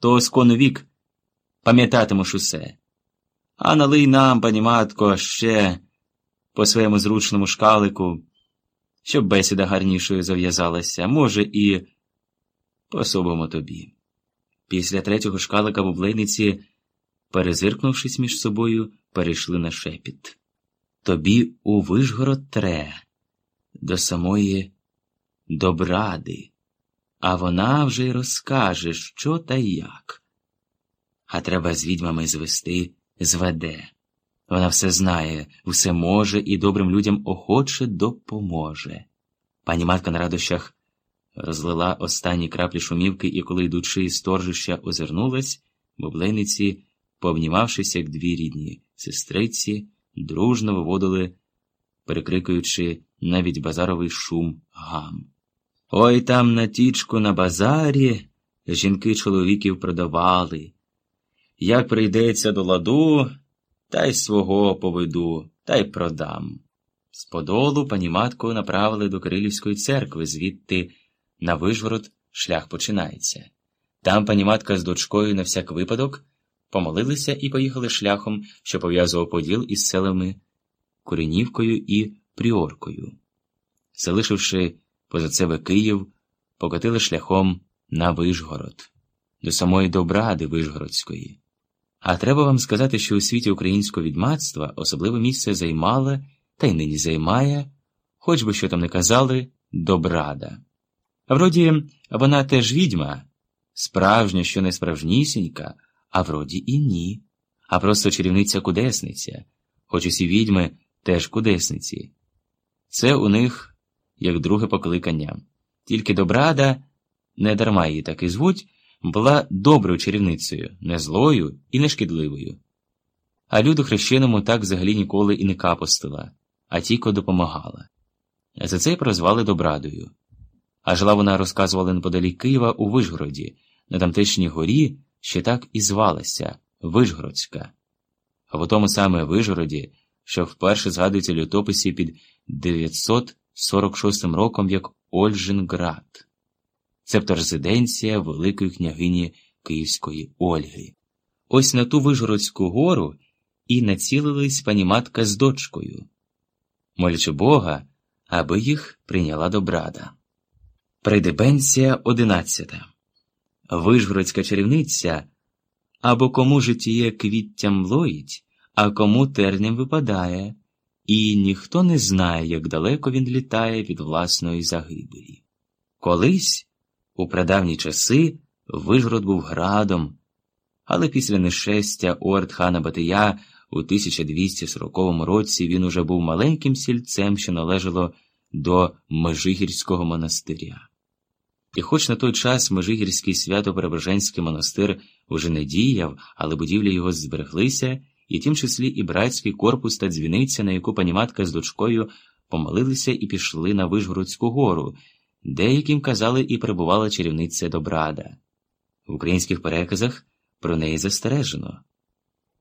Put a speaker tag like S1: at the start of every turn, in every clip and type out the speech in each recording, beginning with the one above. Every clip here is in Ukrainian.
S1: то скону вік пам'ятатимеш усе. А налий нам, пані матко, ще по своєму зручному шкалику, щоб бесіда гарнішою зав'язалася, може, і пособимо тобі. Після третього шкалика бублейниці, перезиркнувшись між собою, перейшли на шепіт. Тобі у Вишгород тре, до самої добради, а вона вже й розкаже, що та як. А треба з відьмами звести зведе. Вона все знає, все може і добрим людям охоче допоможе. Пані матка на радощах розлила останні краплі шумівки, і коли, йдучи з торжища, озирнулась, бублениці, пообнімавшись, як дві рідні сестриці, дружно виводили, перекрикуючи навіть базаровий шум гам. Ой там на тічку на базарі жінки чоловіків продавали. Як прийдеться до ладу, та й свого поведу, та й продам. З подолу пані матку направили до Кирилівської церкви, звідти на Вижгород шлях починається. Там пані матка з дочкою на всяк випадок помолилися і поїхали шляхом, що пов'язував поділ із селами Куренівкою і Пріоркою. Залишивши поза себе Київ, покотили шляхом на Вижгород, до самої Добради Вижгородської. А треба вам сказати, що у світі українського відмацтва особливе місце займала та й нині займає, хоч би що там не казали, Добрада. Вроді, вона теж відьма, справжня, що не справжнісінька, а вроді і ні, а просто чарівниця-кудесниця, хоч усі відьми теж кудесниці. Це у них як друге покликання. Тільки Добрада, не дарма її так і звуть, була доброю чарівницею, не злою і не шкідливою. А люду хрещеному так взагалі ніколи і не капостила, а тільки допомагала. За це й прозвали Добрадою. А жила вона розказувала неподалік Києва у Вишгороді, на тамтешній горі, ще так і звалася Вишгородська. А в тому саме Вишгороді, що вперше згадується літописі під 946 роком як Ольжинград цебто резиденція Великої княгині Київської Ольги. Ось на ту Вижгородську гору і націлились пані матка з дочкою, молячи Бога, аби їх прийняла добрада. Придебенція одинадцята. Вижгородська чарівниця або кому житіє квіттям лоїть, а кому тернем випадає, і ніхто не знає, як далеко він літає від власної загибелі. Колись у прадавні часи Вижгород був градом, але після нещастя Орд хана Батия у 1240 році він уже був маленьким сільцем, що належало до Межигірського монастиря. І хоч на той час Межигірський свято-Преображенський монастир уже не діяв, але будівлі його збереглися, і тим числі і братський корпус та дзвіниця, на яку пані матка з дочкою помолилися і пішли на Вишгородську гору. Деяким казали і перебувала чарівниця Добрада. В українських переказах про неї застережено.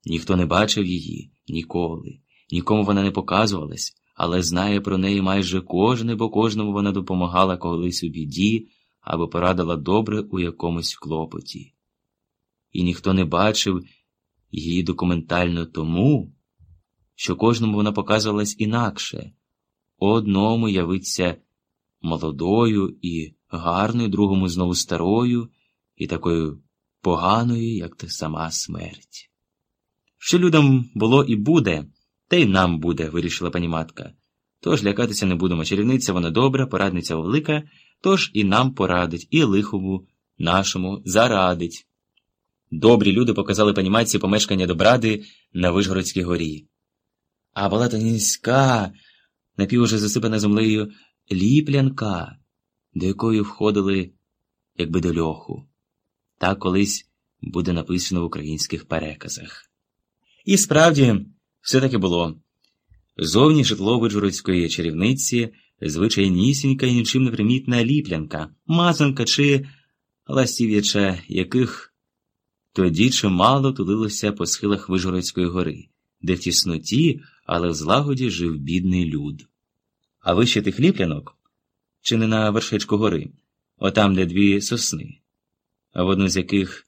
S1: Ніхто не бачив її ніколи, нікому вона не показувалась, але знає про неї майже кожен, бо кожному вона допомагала колись у біді або порадила добре у якомусь клопоті. І ніхто не бачив її документально тому, що кожному вона показувалась інакше, одному явиться молодою і гарною, другому знову старою і такою поганою, як та сама смерть. Що людям було і буде, те й нам буде, вирішила пані матка. Тож лякатися не будемо. Чарівниця вона добра, порадниця велика, тож і нам порадить, і лихову нашому зарадить. Добрі люди показали пані матці помешкання добради на Вишгородській горі. А була та низька, напів уже засипана землею ліплянка, до якої входили, якби до льоху. Так колись буде написано в українських переказах. І справді, все таки було. Зовні житло Виджурицької чарівниці, звичайнісінька і нічим не примітна ліплянка, мазанка чи ластів'яча, яких тоді чимало тулилося по схилах Вижгородської гори, де в тісноті, але в злагоді жив бідний люд. А вище тих ліплянок, чи не на вершечку гори, отам, де дві сосни, а в одну з яких